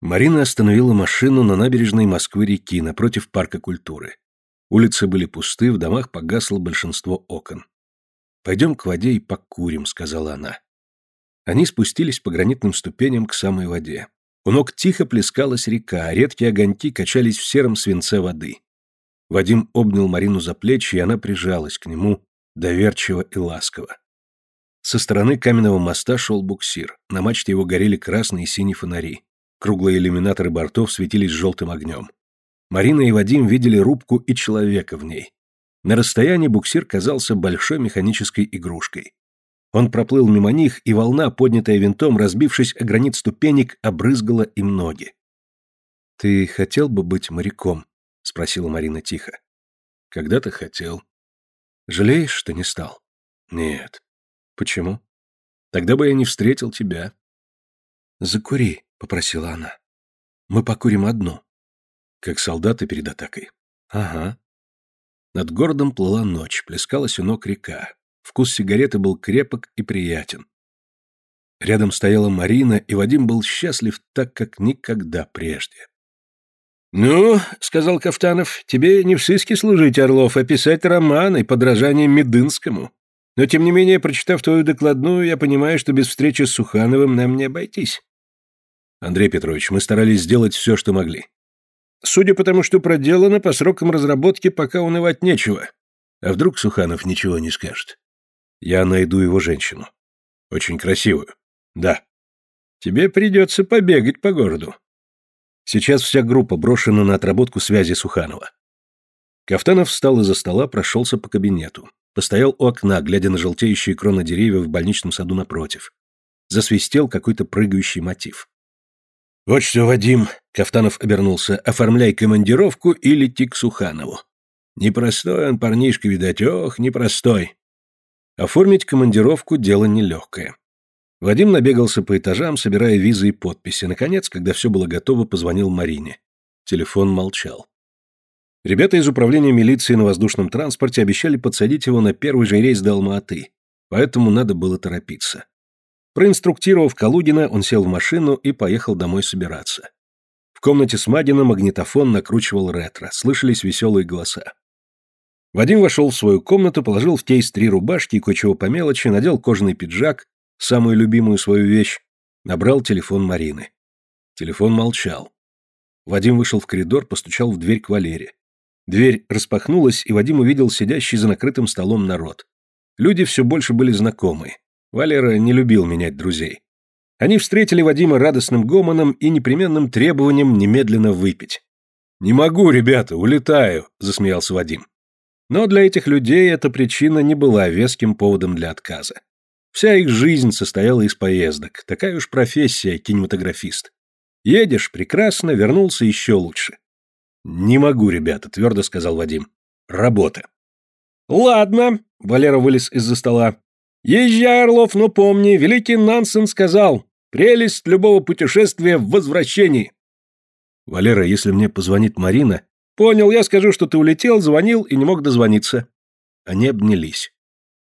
Марина остановила машину на набережной Москвы-реки напротив парка культуры. Улицы были пусты, в домах погасло большинство окон. «Пойдем к воде и покурим», — сказала она. Они спустились по гранитным ступеням к самой воде. У ног тихо плескалась река, а редкие огоньки качались в сером свинце воды. Вадим обнял Марину за плечи, и она прижалась к нему, доверчиво и ласково. Со стороны каменного моста шел буксир. На мачте его горели красные и синие фонари. Круглые иллюминаторы бортов светились желтым огнем. Марина и Вадим видели рубку и человека в ней. На расстоянии буксир казался большой механической игрушкой. Он проплыл мимо них, и волна, поднятая винтом, разбившись о гранит ступенек, обрызгала им ноги. «Ты хотел бы быть моряком?» — спросила Марина тихо. «Когда-то хотел». «Жалеешь, что не стал?» «Нет». «Почему?» «Тогда бы я не встретил тебя». «Закури», — попросила она. «Мы покурим одну». Как солдаты перед атакой. Ага. Над городом плыла ночь, плескалась у ног река. Вкус сигареты был крепок и приятен. Рядом стояла Марина, и Вадим был счастлив так, как никогда прежде. «Ну, — сказал Кафтанов, — тебе не в сыске служить, Орлов, а писать романы, подражание Медынскому. Но, тем не менее, прочитав твою докладную, я понимаю, что без встречи с Сухановым нам не обойтись». «Андрей Петрович, мы старались сделать все, что могли. Судя по тому, что проделано, по срокам разработки пока унывать нечего. А вдруг Суханов ничего не скажет? Я найду его женщину. Очень красивую. Да. Тебе придется побегать по городу. Сейчас вся группа брошена на отработку связи Суханова. Кафтанов встал из-за стола, прошелся по кабинету. Постоял у окна, глядя на желтеющие кроны деревьев в больничном саду напротив. Засвистел какой-то прыгающий мотив. «Вот что, Вадим», — Кафтанов обернулся, — «оформляй командировку и лети к Суханову. Непростой он парнишка, видать, ох, непростой». Оформить командировку — дело нелегкое. Вадим набегался по этажам, собирая визы и подписи. Наконец, когда все было готово, позвонил Марине. Телефон молчал. Ребята из управления милиции на воздушном транспорте обещали подсадить его на первый же рейс до Алма-Аты, поэтому надо было торопиться. Проинструктировав Калугина, он сел в машину и поехал домой собираться. В комнате с Мадина магнитофон накручивал ретро, слышались веселые голоса. Вадим вошел в свою комнату, положил в кейс три рубашки и кое-чего по мелочи, надел кожаный пиджак, самую любимую свою вещь, набрал телефон Марины. Телефон молчал. Вадим вышел в коридор, постучал в дверь к Валере. Дверь распахнулась, и Вадим увидел сидящий за накрытым столом народ. Люди все больше были знакомы. Валера не любил менять друзей. Они встретили Вадима радостным гомоном и непременным требованием немедленно выпить. «Не могу, ребята, улетаю», — засмеялся Вадим. Но для этих людей эта причина не была веским поводом для отказа. Вся их жизнь состояла из поездок, такая уж профессия кинематографист. Едешь, прекрасно, вернулся еще лучше. «Не могу, ребята», — твердо сказал Вадим. «Работа». «Ладно», — Валера вылез из-за стола. Езжай, Орлов, но помни, великий Нансен сказал, прелесть любого путешествия в возвращении. Валера, если мне позвонит Марина... Понял, я скажу, что ты улетел, звонил и не мог дозвониться. Они обнялись.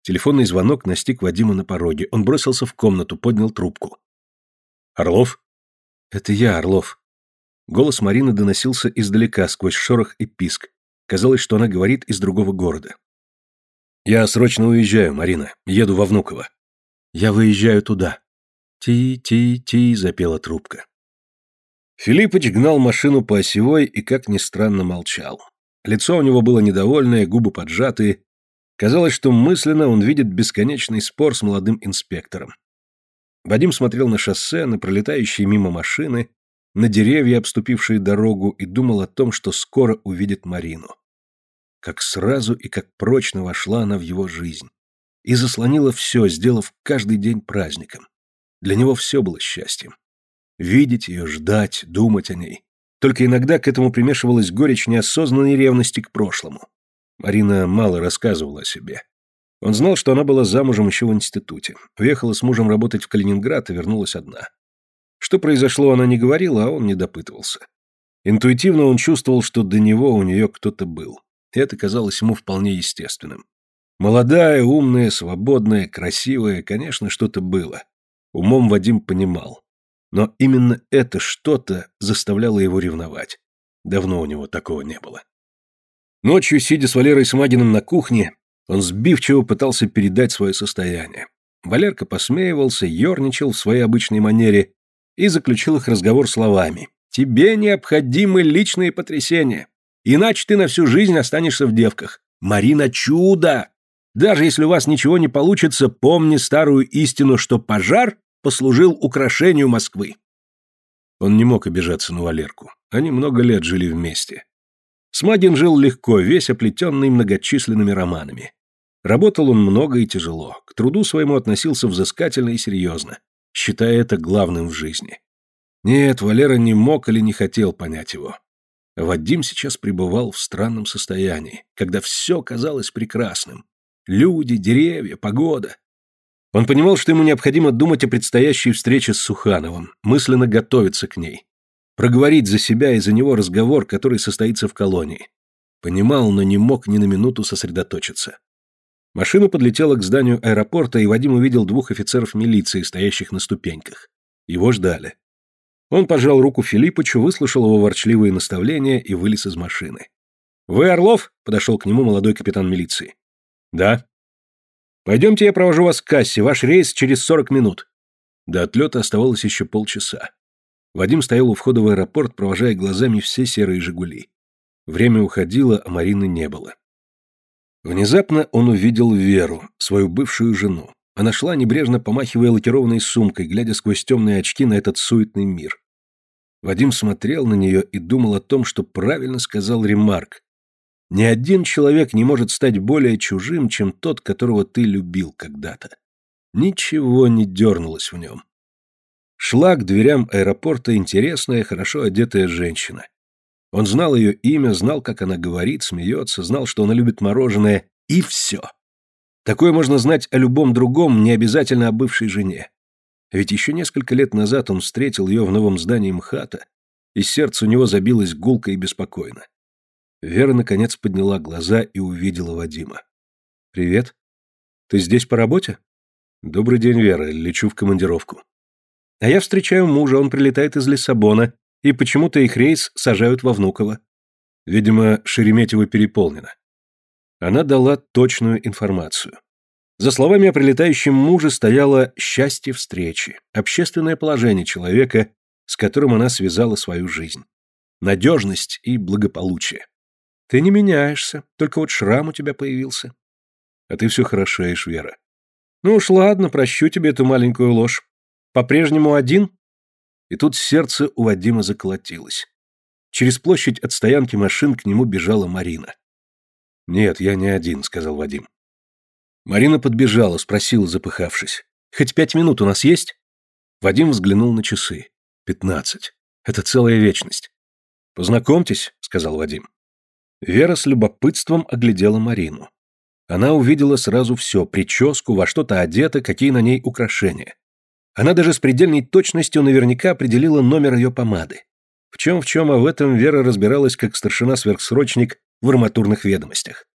Телефонный звонок настиг Вадима на пороге. Он бросился в комнату, поднял трубку. «Орлов?» «Это я, Орлов». Голос Марины доносился издалека, сквозь шорох и писк. Казалось, что она говорит из другого города. «Я срочно уезжаю, Марина. Еду во Внуково». «Я выезжаю туда». «Ти-ти-ти», — запела трубка. Филиппыч гнал машину по осевой и, как ни странно, молчал. Лицо у него было недовольное, губы поджатые. Казалось, что мысленно он видит бесконечный спор с молодым инспектором. Вадим смотрел на шоссе, на пролетающие мимо машины, на деревья, обступившие дорогу, и думал о том, что скоро увидит Марину как сразу и как прочно вошла она в его жизнь. И заслонила все, сделав каждый день праздником. Для него все было счастьем. Видеть ее, ждать, думать о ней. Только иногда к этому примешивалась горечь неосознанной ревности к прошлому. Марина мало рассказывала о себе. Он знал, что она была замужем еще в институте. Уехала с мужем работать в Калининград и вернулась одна. Что произошло, она не говорила, а он не допытывался. Интуитивно он чувствовал, что до него у нее кто-то был. Это казалось ему вполне естественным. Молодая, умная, свободная, красивая, конечно, что-то было. Умом Вадим понимал. Но именно это что-то заставляло его ревновать. Давно у него такого не было. Ночью, сидя с Валерой Смагиным на кухне, он сбивчиво пытался передать свое состояние. Валерка посмеивался, ерничал в своей обычной манере и заключил их разговор словами. «Тебе необходимы личные потрясения, иначе ты на всю жизнь останешься в девках. Марина чудо! Даже если у вас ничего не получится, помни старую истину, что пожар послужил украшению Москвы». Он не мог обижаться на Валерку. Они много лет жили вместе. Смагин жил легко, весь оплетенный многочисленными романами. Работал он много и тяжело, к труду своему относился взыскательно и серьезно, считая это главным в жизни. Нет, Валера не мог или не хотел понять его. Вадим сейчас пребывал в странном состоянии, когда все казалось прекрасным. Люди, деревья, погода. Он понимал, что ему необходимо думать о предстоящей встрече с Сухановым, мысленно готовиться к ней. Проговорить за себя и за него разговор, который состоится в колонии. Понимал, но не мог ни на минуту сосредоточиться. Машина подлетела к зданию аэропорта, и Вадим увидел двух офицеров милиции, стоящих на ступеньках. Его ждали. Он пожал руку Филиппычу, выслушал его ворчливые наставления и вылез из машины. «Вы Орлов?» — подошел к нему молодой капитан милиции. «Да». «Пойдемте я провожу вас к кассе. Ваш рейс через сорок минут». До отлета оставалось еще полчаса. Вадим стоял у входа в аэропорт, провожая глазами все серые «Жигули». Время уходило, а Марины не было. Внезапно он увидел Веру, свою бывшую жену. Она шла, небрежно помахивая лакированной сумкой, глядя сквозь темные очки на этот суетный мир. Вадим смотрел на нее и думал о том, что правильно сказал Ремарк. Ни один человек не может стать более чужим, чем тот, которого ты любил когда-то. Ничего не дернулось в нем. Шла к дверям аэропорта интересная, хорошо одетая женщина. Он знал ее имя, знал, как она говорит, смеется, знал, что она любит мороженое, и все. Такое можно знать о любом другом, не обязательно о бывшей жене. Ведь еще несколько лет назад он встретил ее в новом здании МХАТа, и сердце у него забилось гулко и беспокойно. Вера, наконец, подняла глаза и увидела Вадима. «Привет. Ты здесь по работе?» «Добрый день, Вера. Лечу в командировку». «А я встречаю мужа, он прилетает из Лиссабона и почему-то их рейс сажают во Внуково. Видимо, Шереметьево переполнено. Она дала точную информацию. За словами о прилетающем муже стояло счастье встречи, общественное положение человека, с которым она связала свою жизнь. Надежность и благополучие. Ты не меняешься, только вот шрам у тебя появился. А ты все хорошеешь, Вера. Ну уж ладно, прощу тебе эту маленькую ложь. По-прежнему один? И тут сердце у Вадима заколотилось. Через площадь от стоянки машин к нему бежала Марина. «Нет, я не один», — сказал Вадим. Марина подбежала, спросила, запыхавшись. «Хоть пять минут у нас есть?» Вадим взглянул на часы. «Пятнадцать. Это целая вечность». «Познакомьтесь», — сказал Вадим. Вера с любопытством оглядела Марину. Она увидела сразу все, прическу, во что-то одета, какие на ней украшения. Она даже с предельной точностью наверняка определила номер ее помады. В чем в чем, а в этом Вера разбиралась как старшина-сверхсрочник в арматурных ведомостях.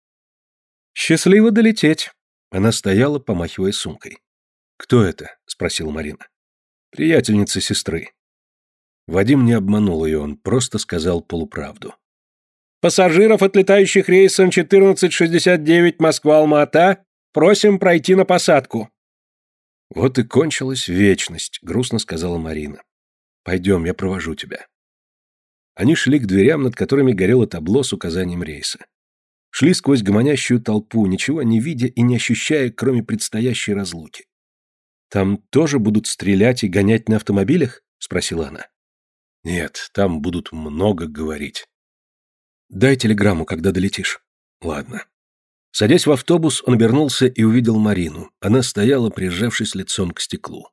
«Счастливо долететь!» Она стояла, помахивая сумкой. «Кто это?» — спросила Марина. «Приятельница сестры». Вадим не обманул ее, он просто сказал полуправду. «Пассажиров, отлетающих рейсом 1469 Москва-Алма-Ата, просим пройти на посадку». «Вот и кончилась вечность», — грустно сказала Марина. «Пойдем, я провожу тебя». Они шли к дверям, над которыми горело табло с указанием рейса. Шли сквозь гомонящую толпу, ничего не видя и не ощущая, кроме предстоящей разлуки. «Там тоже будут стрелять и гонять на автомобилях?» — спросила она. «Нет, там будут много говорить». «Дай телеграмму, когда долетишь». «Ладно». Садясь в автобус, он обернулся и увидел Марину. Она стояла, прижавшись лицом к стеклу.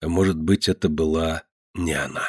А может быть, это была не она.